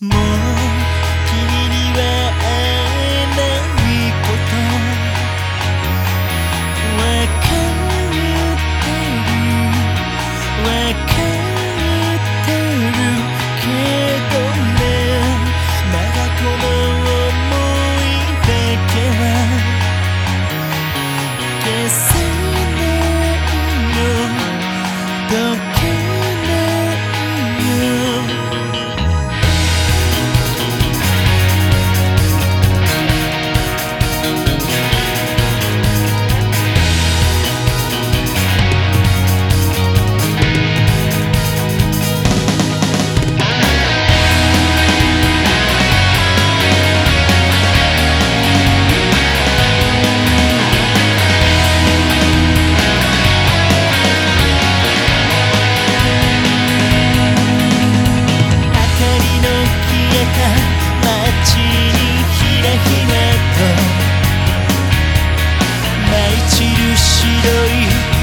Μόνο と舞い散る白い